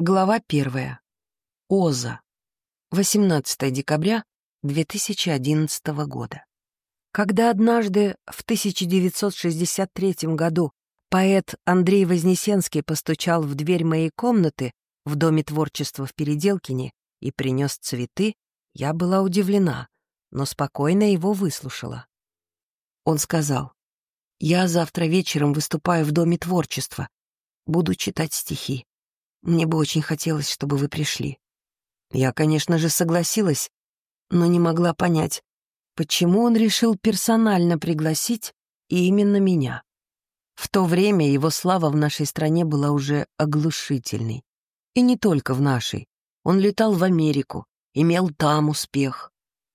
Глава первая. Оза. 18 декабря 2011 года. Когда однажды в 1963 году поэт Андрей Вознесенский постучал в дверь моей комнаты в Доме творчества в Переделкине и принес цветы, я была удивлена, но спокойно его выслушала. Он сказал, «Я завтра вечером выступаю в Доме творчества, буду читать стихи. Мне бы очень хотелось, чтобы вы пришли. Я, конечно же, согласилась, но не могла понять, почему он решил персонально пригласить именно меня. В то время его слава в нашей стране была уже оглушительной. И не только в нашей. Он летал в Америку, имел там успех.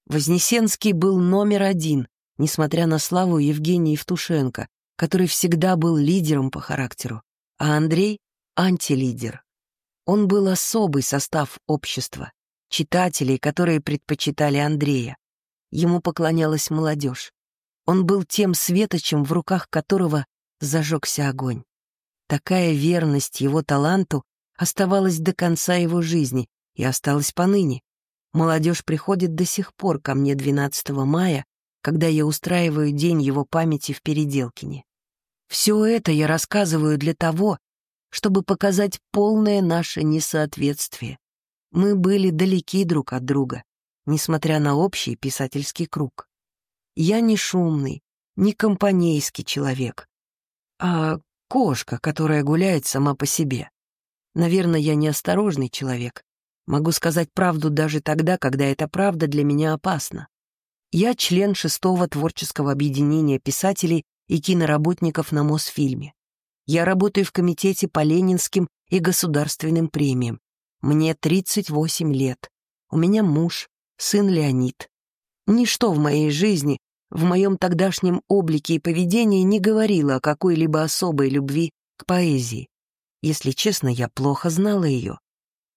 Вознесенский был номер один, несмотря на славу Евгения Евтушенко, который всегда был лидером по характеру, а Андрей — антилидер. Он был особый состав общества, читателей, которые предпочитали Андрея. Ему поклонялась молодежь. Он был тем светочем, в руках которого зажегся огонь. Такая верность его таланту оставалась до конца его жизни и осталась поныне. Молодежь приходит до сих пор ко мне 12 мая, когда я устраиваю день его памяти в Переделкине. Все это я рассказываю для того, чтобы показать полное наше несоответствие. Мы были далеки друг от друга, несмотря на общий писательский круг. Я не шумный, не компанейский человек, а кошка, которая гуляет сама по себе. Наверное, я неосторожный человек. Могу сказать правду даже тогда, когда эта правда для меня опасна. Я член шестого творческого объединения писателей и киноработников на Мосфильме. Я работаю в комитете по ленинским и государственным премиям. Мне 38 лет. У меня муж, сын Леонид. Ничто в моей жизни, в моем тогдашнем облике и поведении не говорило о какой-либо особой любви к поэзии. Если честно, я плохо знала ее.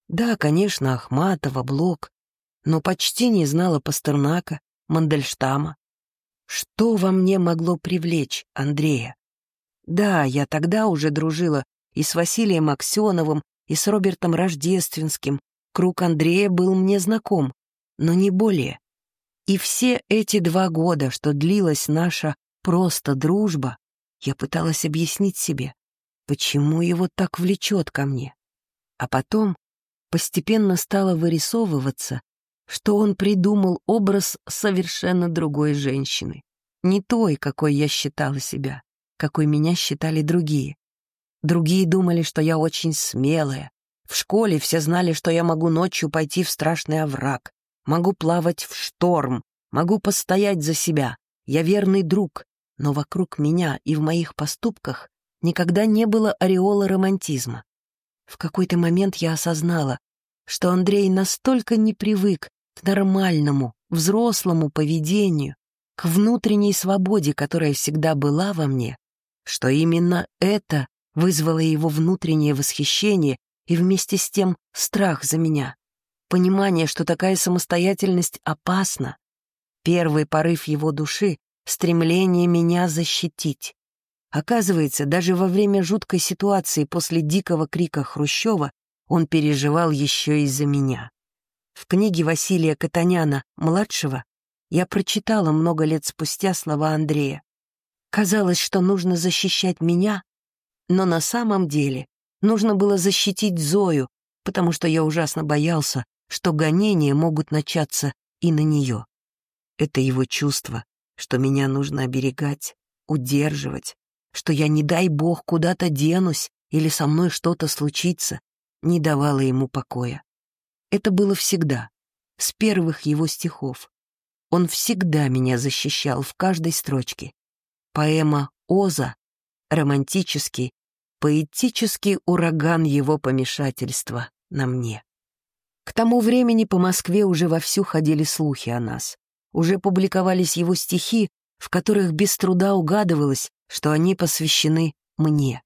Да, конечно, Ахматова, Блок, но почти не знала Пастернака, Мандельштама. Что во мне могло привлечь Андрея? Да, я тогда уже дружила и с Василием Аксеновым, и с Робертом Рождественским. Круг Андрея был мне знаком, но не более. И все эти два года, что длилась наша просто дружба, я пыталась объяснить себе, почему его так влечет ко мне. А потом постепенно стало вырисовываться, что он придумал образ совершенно другой женщины, не той, какой я считала себя какой меня считали другие. Другие думали, что я очень смелая. В школе все знали, что я могу ночью пойти в страшный овраг, могу плавать в шторм, могу постоять за себя. Я верный друг, но вокруг меня и в моих поступках никогда не было ореола романтизма. В какой-то момент я осознала, что Андрей настолько не привык к нормальному, взрослому поведению, к внутренней свободе, которая всегда была во мне, что именно это вызвало его внутреннее восхищение и вместе с тем страх за меня. Понимание, что такая самостоятельность опасна. Первый порыв его души — стремление меня защитить. Оказывается, даже во время жуткой ситуации после дикого крика Хрущева он переживал еще из-за меня. В книге Василия Катаняна, младшего, я прочитала много лет спустя слова Андрея. Казалось, что нужно защищать меня, но на самом деле нужно было защитить Зою, потому что я ужасно боялся, что гонения могут начаться и на нее. Это его чувство, что меня нужно оберегать, удерживать, что я, не дай бог, куда-то денусь или со мной что-то случится, не давало ему покоя. Это было всегда, с первых его стихов. Он всегда меня защищал в каждой строчке. Поэма «Оза» — романтический, поэтический ураган его помешательства на мне. К тому времени по Москве уже вовсю ходили слухи о нас. Уже публиковались его стихи, в которых без труда угадывалось, что они посвящены мне.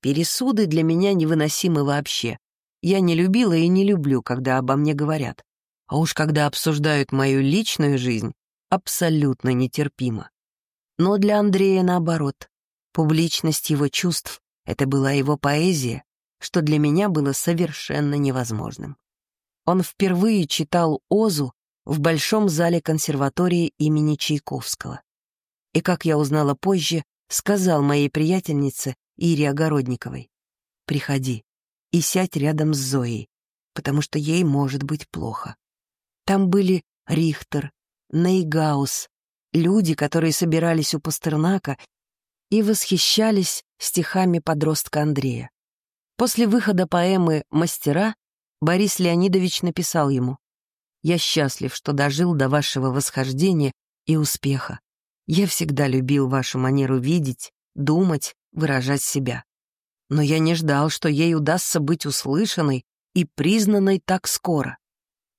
Пересуды для меня невыносимы вообще. Я не любила и не люблю, когда обо мне говорят. А уж когда обсуждают мою личную жизнь, абсолютно нетерпимо. Но для Андрея наоборот. Публичность его чувств — это была его поэзия, что для меня было совершенно невозможным. Он впервые читал Озу в Большом зале консерватории имени Чайковского. И, как я узнала позже, сказал моей приятельнице Ире Огородниковой, «Приходи и сядь рядом с Зоей, потому что ей может быть плохо». Там были Рихтер, Нейгаус, люди, которые собирались у Пастернака и восхищались стихами подростка Андрея. После выхода поэмы «Мастера» Борис Леонидович написал ему «Я счастлив, что дожил до вашего восхождения и успеха. Я всегда любил вашу манеру видеть, думать, выражать себя. Но я не ждал, что ей удастся быть услышанной и признанной так скоро.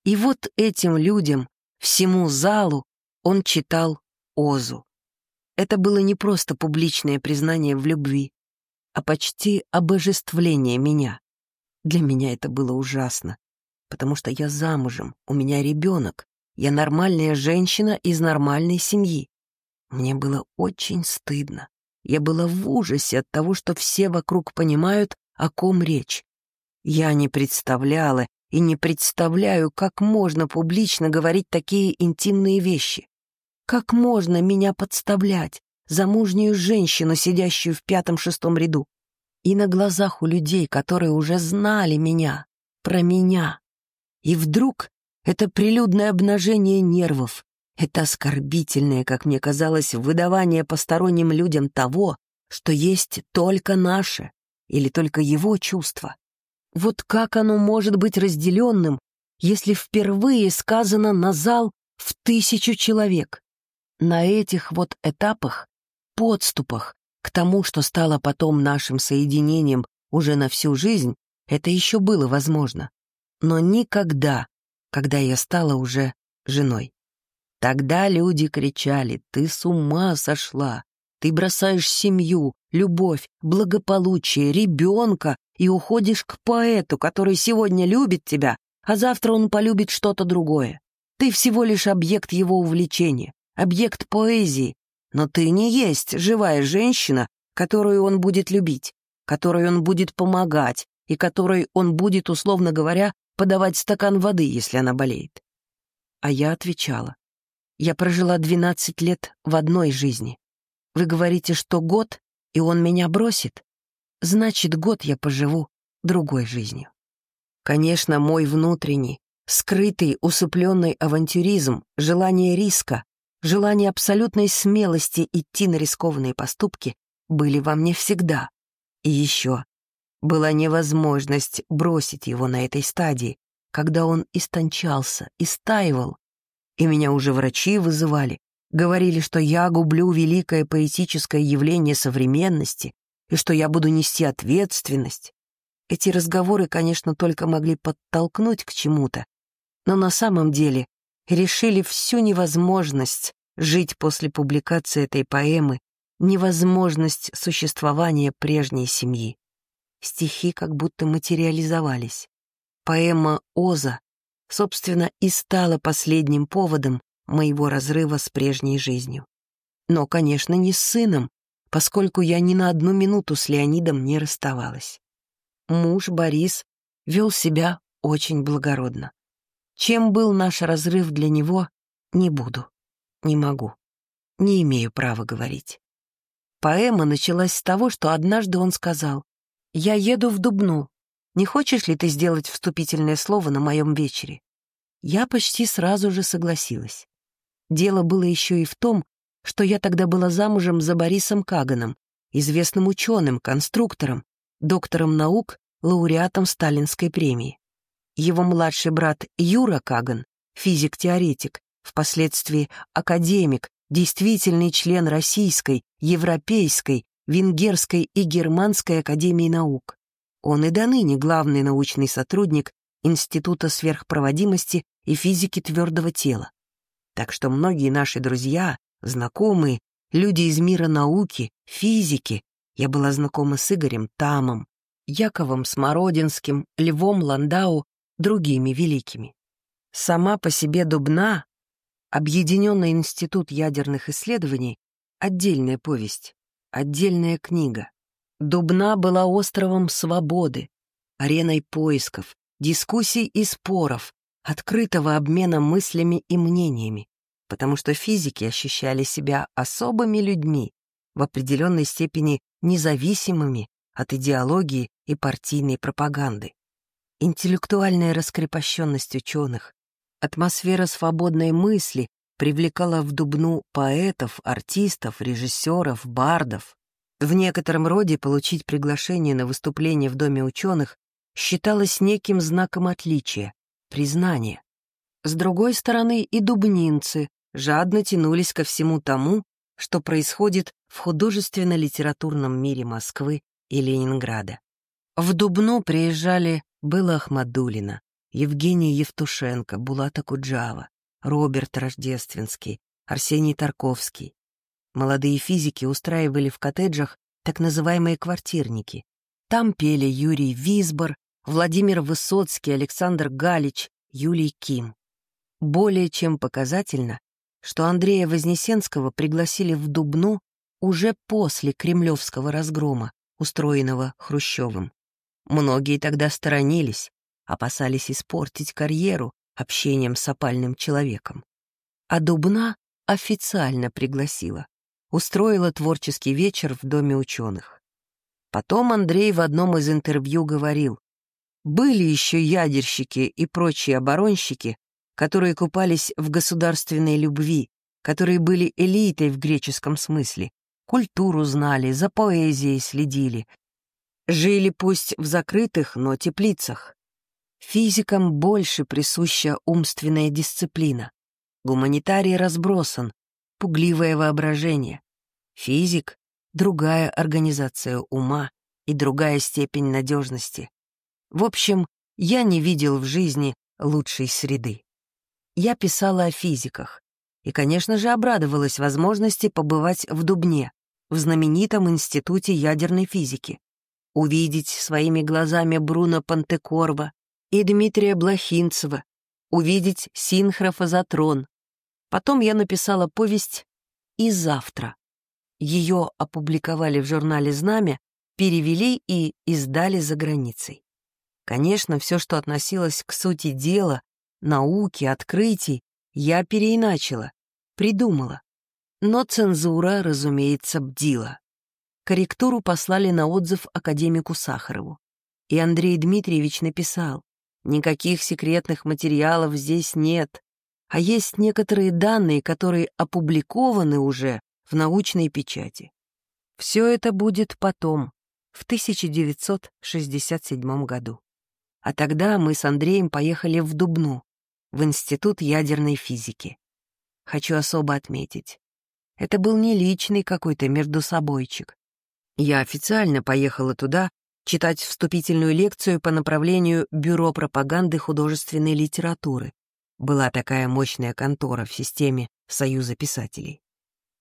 И вот этим людям, всему залу, он читал Озу. Это было не просто публичное признание в любви, а почти обожествление меня. Для меня это было ужасно, потому что я замужем, у меня ребенок, я нормальная женщина из нормальной семьи. Мне было очень стыдно. Я была в ужасе от того, что все вокруг понимают, о ком речь. Я не представляла и не представляю, как можно публично говорить такие интимные вещи. Как можно меня подставлять, замужнюю женщину, сидящую в пятом-шестом ряду? И на глазах у людей, которые уже знали меня, про меня. И вдруг это прилюдное обнажение нервов, это оскорбительное, как мне казалось, выдавание посторонним людям того, что есть только наше или только его чувство. Вот как оно может быть разделенным, если впервые сказано на зал в тысячу человек? На этих вот этапах, подступах к тому, что стало потом нашим соединением уже на всю жизнь, это еще было возможно. Но никогда, когда я стала уже женой. Тогда люди кричали «Ты с ума сошла! Ты бросаешь семью, любовь, благополучие, ребенка и уходишь к поэту, который сегодня любит тебя, а завтра он полюбит что-то другое. Ты всего лишь объект его увлечения, объект поэзии, но ты не есть живая женщина, которую он будет любить, которой он будет помогать и которой он будет, условно говоря, подавать стакан воды, если она болеет. А я отвечала. Я прожила 12 лет в одной жизни. Вы говорите, что год, и он меня бросит? Значит, год я поживу другой жизнью. Конечно, мой внутренний, скрытый, усыпленный авантюризм, желание риска, желание абсолютной смелости идти на рискованные поступки были во мне всегда. И еще была невозможность бросить его на этой стадии, когда он истончался, истаивал, и меня уже врачи вызывали, говорили, что я гублю великое поэтическое явление современности и что я буду нести ответственность. Эти разговоры, конечно, только могли подтолкнуть к чему-то, но на самом деле решили всю невозможность жить после публикации этой поэмы, невозможность существования прежней семьи. Стихи как будто материализовались. Поэма «Оза» собственно, и стала последним поводом моего разрыва с прежней жизнью. Но, конечно, не с сыном, поскольку я ни на одну минуту с Леонидом не расставалась. Муж Борис вел себя очень благородно. Чем был наш разрыв для него, не буду, не могу, не имею права говорить. Поэма началась с того, что однажды он сказал, «Я еду в Дубну, не хочешь ли ты сделать вступительное слово на моем вечере?» Я почти сразу же согласилась. Дело было еще и в том, что я тогда была замужем за Борисом Каганом, известным ученым, конструктором, доктором наук, лауреатом Сталинской премии. Его младший брат Юра Каган, физик-теоретик, впоследствии академик, действительный член Российской, Европейской, Венгерской и Германской академии наук. Он и до ныне главный научный сотрудник Института сверхпроводимости и физики твердого тела. Так что многие наши друзья, знакомые, люди из мира науки, физики, я была знакома с Игорем Тамом, Яковом Смородинским, Львом Ландау, другими великими. Сама по себе Дубна, Объединенный институт ядерных исследований, отдельная повесть, отдельная книга. Дубна была островом свободы, ареной поисков, дискуссий и споров, открытого обмена мыслями и мнениями, потому что физики ощущали себя особыми людьми, в определенной степени независимыми от идеологии и партийной пропаганды. Интеллектуальная раскрепощенность ученых, атмосфера свободной мысли привлекала в Дубну поэтов, артистов, режиссеров, бардов. В некотором роде получить приглашение на выступление в Доме ученых считалось неким знаком отличия, признания. С другой стороны, и дубнинцы жадно тянулись ко всему тому, что происходит в художественно-литературном мире Москвы и Ленинграда. В Дубну приезжали Белла Ахмадулина, Евгений Евтушенко, Булата Куджава, Роберт Рождественский, Арсений Тарковский. Молодые физики устраивали в коттеджах так называемые квартирники. Там пели Юрий Висбор, Владимир Высоцкий, Александр Галич, Юлий Ким. Более чем показательно, что Андрея Вознесенского пригласили в Дубну уже после кремлевского разгрома, устроенного Хрущевым. Многие тогда сторонились, опасались испортить карьеру общением с опальным человеком. А Дубна официально пригласила, устроила творческий вечер в Доме ученых. Потом Андрей в одном из интервью говорил, были еще ядерщики и прочие оборонщики, которые купались в государственной любви, которые были элитой в греческом смысле, культуру знали, за поэзией следили, Жили пусть в закрытых, но теплицах. Физикам больше присуща умственная дисциплина. Гуманитарий разбросан, пугливое воображение. Физик — другая организация ума и другая степень надежности. В общем, я не видел в жизни лучшей среды. Я писала о физиках и, конечно же, обрадовалась возможности побывать в Дубне, в знаменитом институте ядерной физики увидеть своими глазами Бруно Пантекорва и Дмитрия Блохинцева, увидеть синхрофазотрон. Потом я написала повесть «И завтра». Ее опубликовали в журнале «Знамя», перевели и издали за границей. Конечно, все, что относилось к сути дела, науки, открытий, я переиначила, придумала. Но цензура, разумеется, бдила корректуру послали на отзыв академику Сахарову. И Андрей Дмитриевич написал, никаких секретных материалов здесь нет, а есть некоторые данные, которые опубликованы уже в научной печати. Все это будет потом, в 1967 году. А тогда мы с Андреем поехали в Дубну, в Институт ядерной физики. Хочу особо отметить. Это был не личный какой-то междусобойчик. Я официально поехала туда читать вступительную лекцию по направлению Бюро пропаганды художественной литературы. Была такая мощная контора в системе Союза писателей.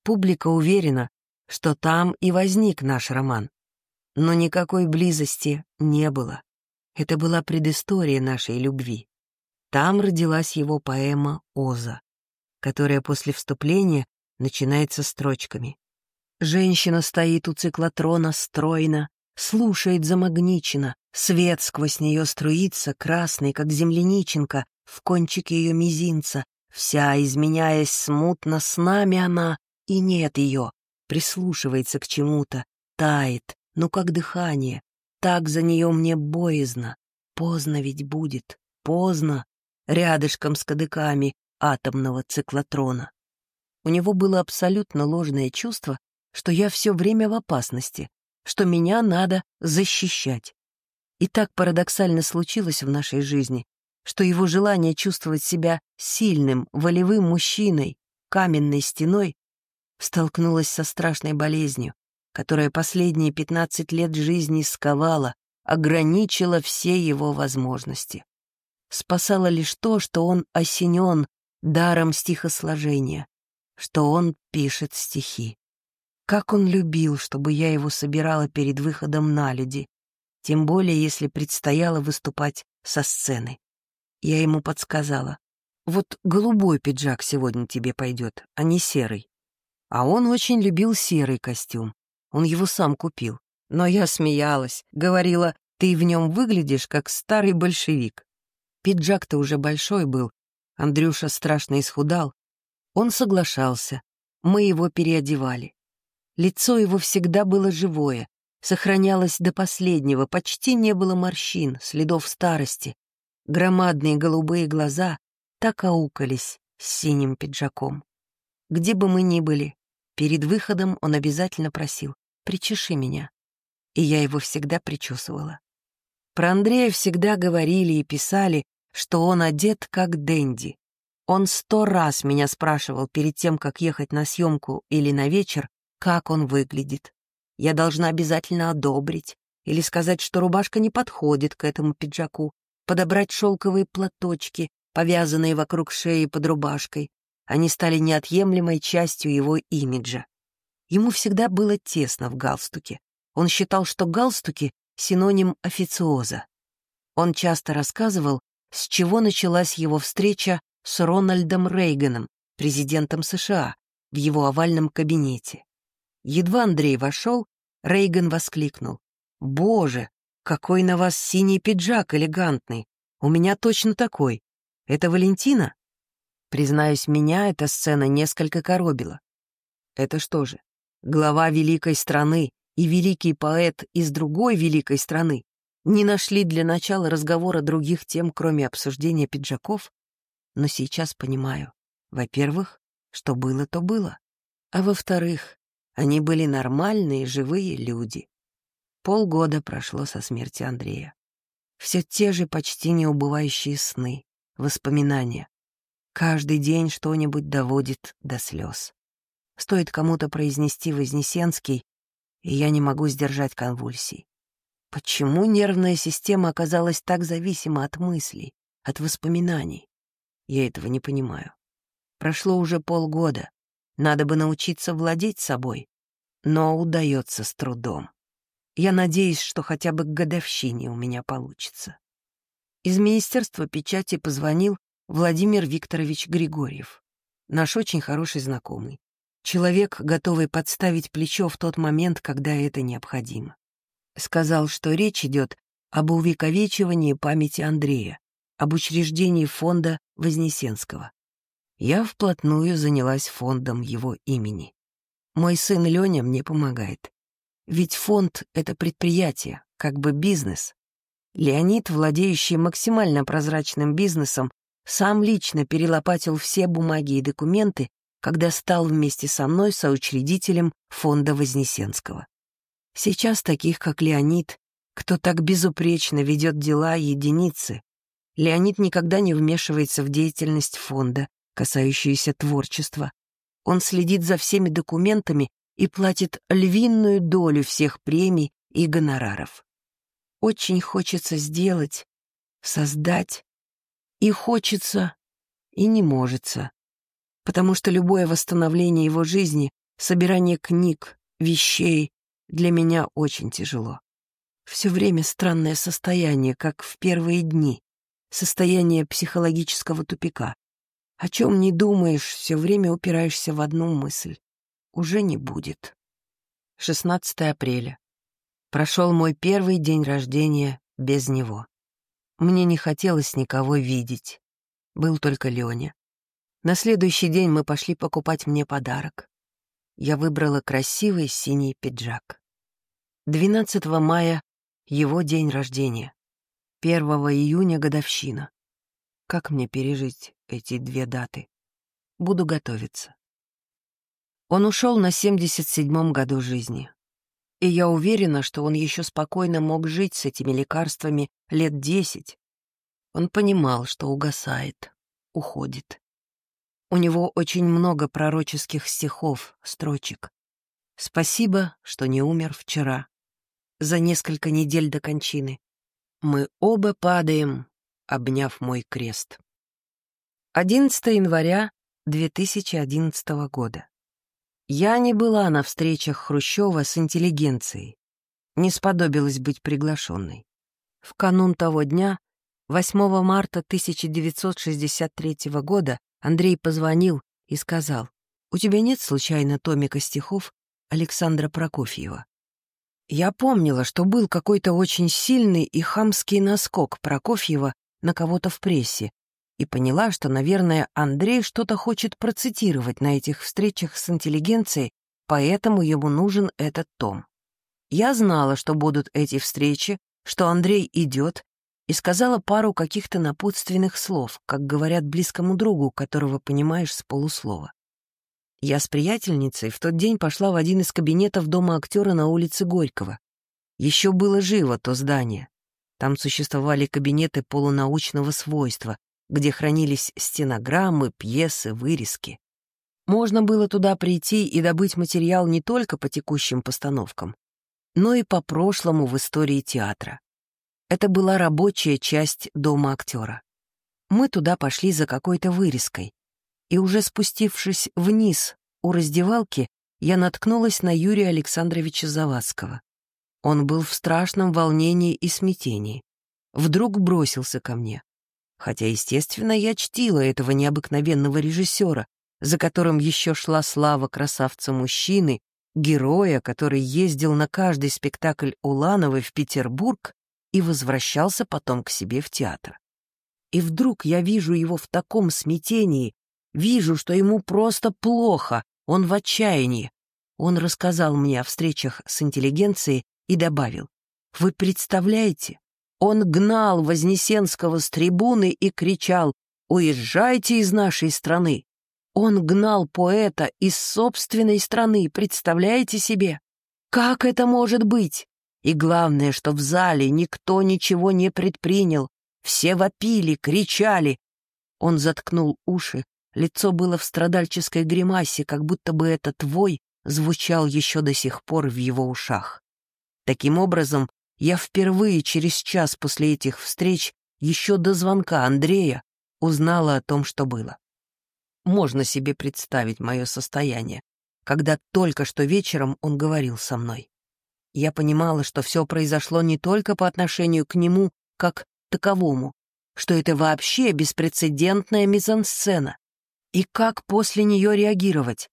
Публика уверена, что там и возник наш роман. Но никакой близости не было. Это была предыстория нашей любви. Там родилась его поэма «Оза», которая после вступления начинается строчками. Женщина стоит у циклотрона стройно, слушает замагничено, свет сквозь нее струится, красный, как земляниченка, в кончике ее мизинца, вся изменяясь смутно, с нами она, и нет ее, прислушивается к чему-то, тает, ну как дыхание, так за нее мне боязно, поздно ведь будет, поздно, рядышком с кадыками атомного циклотрона. У него было абсолютно ложное чувство, что я все время в опасности, что меня надо защищать. И так парадоксально случилось в нашей жизни, что его желание чувствовать себя сильным, волевым мужчиной, каменной стеной, столкнулось со страшной болезнью, которая последние 15 лет жизни сковала, ограничила все его возможности. Спасало лишь то, что он осенен даром стихосложения, что он пишет стихи. Как он любил, чтобы я его собирала перед выходом на люди, тем более если предстояло выступать со сцены. Я ему подсказала, вот голубой пиджак сегодня тебе пойдет, а не серый. А он очень любил серый костюм, он его сам купил. Но я смеялась, говорила, Ты в нем выглядишь, как старый большевик. Пиджак-то уже большой был. Андрюша страшно исхудал. Он соглашался. Мы его переодевали. Лицо его всегда было живое, сохранялось до последнего, почти не было морщин, следов старости. Громадные голубые глаза так аукались с синим пиджаком. Где бы мы ни были, перед выходом он обязательно просил «причеши меня». И я его всегда причесывала. Про Андрея всегда говорили и писали, что он одет как Дэнди. Он сто раз меня спрашивал перед тем, как ехать на съемку или на вечер, как он выглядит. Я должна обязательно одобрить или сказать, что рубашка не подходит к этому пиджаку, подобрать шелковые платочки, повязанные вокруг шеи под рубашкой. Они стали неотъемлемой частью его имиджа. Ему всегда было тесно в галстуке. Он считал, что галстуки — синоним официоза. Он часто рассказывал, с чего началась его встреча с Рональдом Рейганом, президентом США, в его овальном кабинете. Едва Андрей вошел, Рейган воскликнул. «Боже, какой на вас синий пиджак элегантный! У меня точно такой. Это Валентина?» Признаюсь, меня эта сцена несколько коробила. Это что же, глава великой страны и великий поэт из другой великой страны не нашли для начала разговора других тем, кроме обсуждения пиджаков? Но сейчас понимаю. Во-первых, что было, то было. А во-вторых, они были нормальные, живые люди. Полгода прошло со смерти Андрея. Все те же почти неубывающие сны, воспоминания. Каждый день что-нибудь доводит до слез. Стоит кому-то произнести Вознесенский, и я не могу сдержать конвульсий. Почему нервная система оказалась так зависима от мыслей, от воспоминаний? Я этого не понимаю. Прошло уже полгода. Надо бы научиться владеть собой, но удается с трудом. Я надеюсь, что хотя бы к годовщине у меня получится. Из Министерства печати позвонил Владимир Викторович Григорьев, наш очень хороший знакомый. Человек, готовый подставить плечо в тот момент, когда это необходимо. Сказал, что речь идет об увековечивании памяти Андрея, об учреждении фонда Вознесенского я вплотную занялась фондом его имени. Мой сын Леня мне помогает. Ведь фонд — это предприятие, как бы бизнес. Леонид, владеющий максимально прозрачным бизнесом, сам лично перелопатил все бумаги и документы, когда стал вместе со мной соучредителем фонда Вознесенского. Сейчас таких, как Леонид, кто так безупречно ведет дела единицы. Леонид никогда не вмешивается в деятельность фонда, касающиеся творчества. Он следит за всеми документами и платит львиную долю всех премий и гонораров. Очень хочется сделать, создать, и хочется, и не можется, потому что любое восстановление его жизни, собирание книг, вещей для меня очень тяжело. Все время странное состояние, как в первые дни, состояние психологического тупика. О чем не думаешь, все время упираешься в одну мысль. Уже не будет. 16 апреля. Прошел мой первый день рождения без него. Мне не хотелось никого видеть. Был только Леня. На следующий день мы пошли покупать мне подарок. Я выбрала красивый синий пиджак. 12 мая — его день рождения. 1 июня — годовщина. Как мне пережить эти две даты? Буду готовиться. Он ушел на 77-м году жизни. И я уверена, что он еще спокойно мог жить с этими лекарствами лет десять. Он понимал, что угасает, уходит. У него очень много пророческих стихов, строчек. Спасибо, что не умер вчера. За несколько недель до кончины. Мы оба падаем, обняв мой крест. 11 января 2011 года. Я не была на встречах Хрущева с интеллигенцией, не сподобилась быть приглашенной. В канун того дня, 8 марта 1963 года, Андрей позвонил и сказал, «У тебя нет случайно томика стихов Александра Прокофьева?» Я помнила, что был какой-то очень сильный и хамский наскок Прокофьева на кого-то в прессе, и поняла, что, наверное, Андрей что-то хочет процитировать на этих встречах с интеллигенцией, поэтому ему нужен этот том. Я знала, что будут эти встречи, что Андрей идет, и сказала пару каких-то напутственных слов, как говорят близкому другу, которого понимаешь с полуслова. Я с приятельницей в тот день пошла в один из кабинетов дома актера на улице Горького. Еще было живо то здание. Там существовали кабинеты полунаучного свойства, где хранились стенограммы, пьесы, вырезки. Можно было туда прийти и добыть материал не только по текущим постановкам, но и по прошлому в истории театра. Это была рабочая часть дома актера. Мы туда пошли за какой-то вырезкой, и уже спустившись вниз у раздевалки, я наткнулась на Юрия Александровича Завадского. Он был в страшном волнении и смятении. Вдруг бросился ко мне. Хотя, естественно, я чтила этого необыкновенного режиссера, за которым еще шла слава красавца-мужчины, героя, который ездил на каждый спектакль Улановой в Петербург и возвращался потом к себе в театр. И вдруг я вижу его в таком смятении, вижу, что ему просто плохо, он в отчаянии. Он рассказал мне о встречах с интеллигенцией и добавил, «Вы представляете, он гнал Вознесенского с трибуны и кричал «Уезжайте из нашей страны!» Он гнал поэта из собственной страны, представляете себе? Как это может быть? И главное, что в зале никто ничего не предпринял. Все вопили, кричали. Он заткнул уши, лицо было в страдальческой гримасе, как будто бы этот вой звучал еще до сих пор в его ушах. Таким образом, я впервые через час после этих встреч, еще до звонка Андрея, узнала о том, что было. Можно себе представить мое состояние, когда только что вечером он говорил со мной. Я понимала, что все произошло не только по отношению к нему, как таковому, что это вообще беспрецедентная мизансцена. И как после нее реагировать?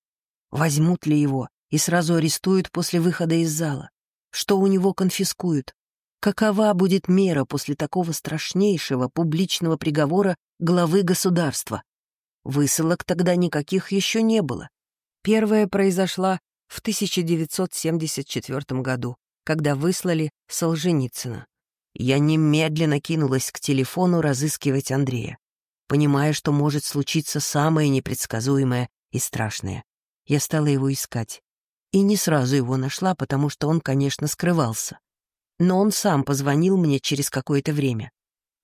Возьмут ли его и сразу арестуют после выхода из зала? Что у него конфискуют. Какова будет мера после такого страшнейшего публичного приговора главы государства? Высылок тогда никаких еще не было. Первая произошла в 1974 году, когда выслали Солженицына. Я немедленно кинулась к телефону разыскивать Андрея, понимая, что может случиться самое непредсказуемое и страшное. Я стала его искать и не сразу его нашла, потому что он, конечно, скрывался. Но он сам позвонил мне через какое-то время.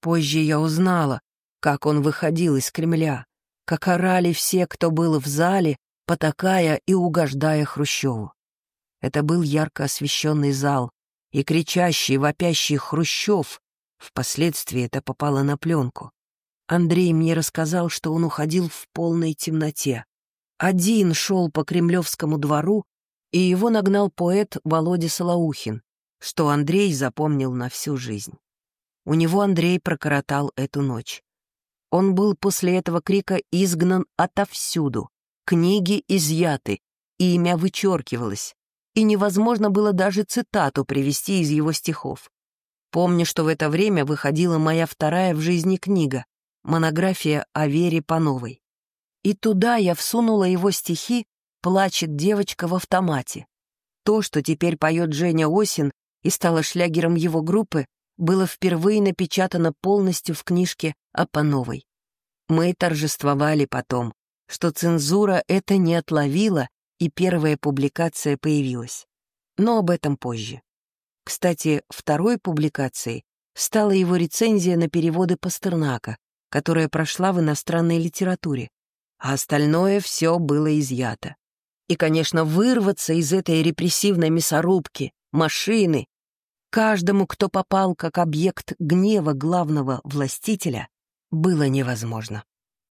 Позже я узнала, как он выходил из Кремля, как орали все, кто был в зале, потакая и угождая Хрущеву. Это был ярко освещенный зал, и кричащий, вопящий Хрущев, впоследствии это попало на пленку. Андрей мне рассказал, что он уходил в полной темноте. Один шел по Кремлевскому двору, и его нагнал поэт Володя Солоухин, что Андрей запомнил на всю жизнь. У него Андрей прокоротал эту ночь. Он был после этого крика изгнан отовсюду, книги изъяты, имя вычеркивалось, и невозможно было даже цитату привести из его стихов. Помню, что в это время выходила моя вторая в жизни книга, монография о Вере Пановой. И туда я всунула его стихи плачет девочка в автомате. То, что теперь поет Женя Осин и стало шлягером его группы, было впервые напечатано полностью в книжке Апановой. Мы торжествовали потом, что цензура это не отловила, и первая публикация появилась. Но об этом позже. Кстати, второй публикацией стала его рецензия на переводы Пастернака, которая прошла в иностранной литературе, а остальное все было изъято. И, конечно, вырваться из этой репрессивной мясорубки, машины, каждому, кто попал как объект гнева главного властителя, было невозможно.